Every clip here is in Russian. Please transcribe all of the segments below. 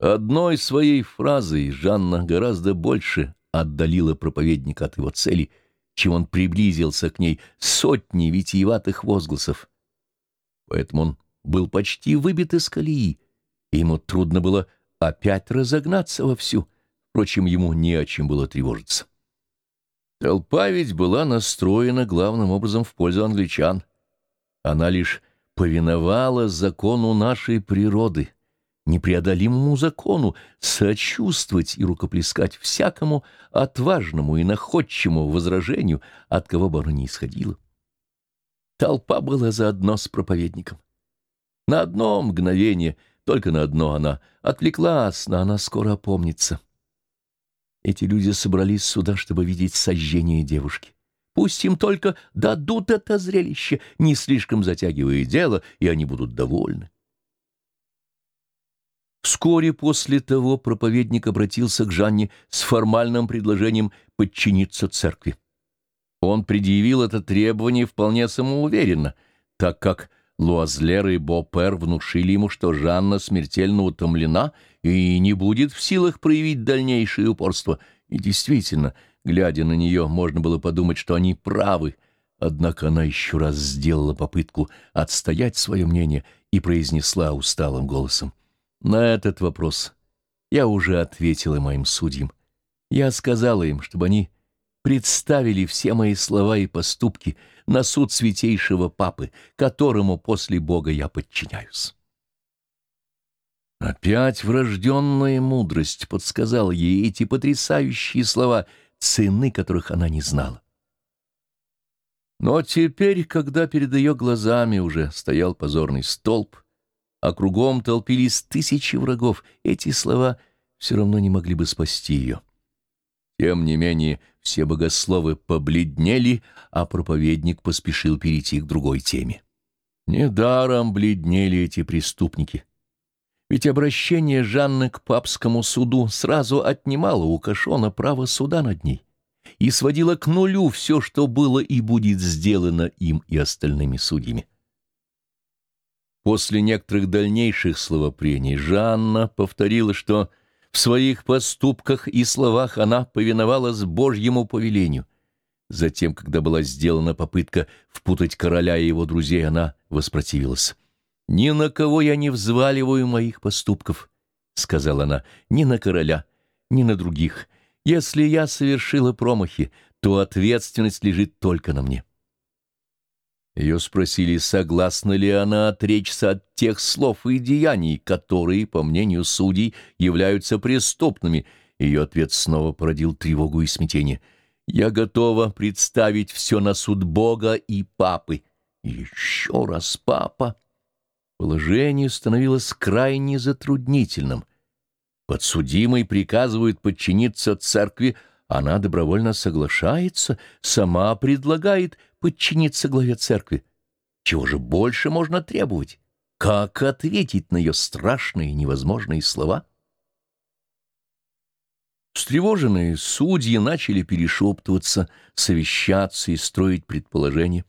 Одной своей фразой Жанна гораздо больше отдалила проповедника от его цели, чем он приблизился к ней сотни витиеватых возгласов. Поэтому он был почти выбит из колеи, и ему трудно было опять разогнаться вовсю. Впрочем, ему не о чем было тревожиться. Толпа ведь была настроена главным образом в пользу англичан. Она лишь повиновала закону нашей природы, непреодолимому закону сочувствовать и рукоплескать всякому отважному и находчивому возражению, от кого бы оно ни исходило. Толпа была заодно с проповедником. На одно мгновение, только на одно она отвлеклась, но она скоро опомнится. Эти люди собрались сюда, чтобы видеть сожжение девушки. Пусть им только дадут это зрелище, не слишком затягивая дело, и они будут довольны. Вскоре после того проповедник обратился к Жанне с формальным предложением подчиниться церкви. Он предъявил это требование вполне самоуверенно, так как Луазлер и Бопер внушили ему, что Жанна смертельно утомлена и не будет в силах проявить дальнейшее упорство. И действительно, глядя на нее, можно было подумать, что они правы. Однако она еще раз сделала попытку отстоять свое мнение и произнесла усталым голосом. «На этот вопрос я уже ответила моим судьям. Я сказала им, чтобы они представили все мои слова и поступки на суд святейшего Папы, которому после Бога я подчиняюсь. Опять врожденная мудрость подсказала ей эти потрясающие слова, цены которых она не знала. Но теперь, когда перед ее глазами уже стоял позорный столб, а кругом толпились тысячи врагов, эти слова все равно не могли бы спасти ее. Тем не менее, все богословы побледнели, а проповедник поспешил перейти к другой теме. Недаром бледнели эти преступники. Ведь обращение Жанны к папскому суду сразу отнимало у Кашона право суда над ней и сводило к нулю все, что было и будет сделано им и остальными судьями. После некоторых дальнейших словопрений Жанна повторила, что в своих поступках и словах она повиновалась Божьему повелению. Затем, когда была сделана попытка впутать короля и его друзей, она воспротивилась. «Ни на кого я не взваливаю моих поступков», — сказала она, — «ни на короля, ни на других. Если я совершила промахи, то ответственность лежит только на мне». Ее спросили, согласна ли она отречься от тех слов и деяний, которые, по мнению судей, являются преступными. Ее ответ снова породил тревогу и смятение. «Я готова представить все на суд Бога и Папы». Еще раз Папа. Положение становилось крайне затруднительным. Подсудимый приказывает подчиниться церкви, она добровольно соглашается, сама предлагает подчиниться главе церкви. Чего же больше можно требовать? Как ответить на ее страшные невозможные слова? Встревоженные судьи начали перешептываться, совещаться и строить предположения.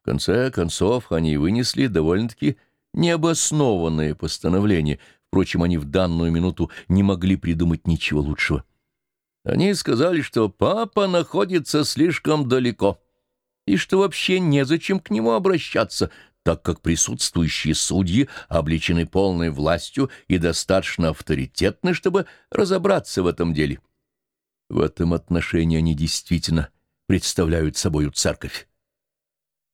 В конце концов, они вынесли довольно-таки необоснованное постановление. Впрочем, они в данную минуту не могли придумать ничего лучшего. Они сказали, что папа находится слишком далеко и что вообще незачем к нему обращаться, так как присутствующие судьи обличены полной властью и достаточно авторитетны, чтобы разобраться в этом деле. В этом отношении они действительно представляют собою церковь.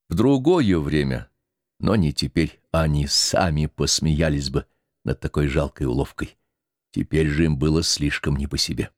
В другое время, но не теперь, они сами посмеялись бы над такой жалкой уловкой. Теперь же им было слишком не по себе.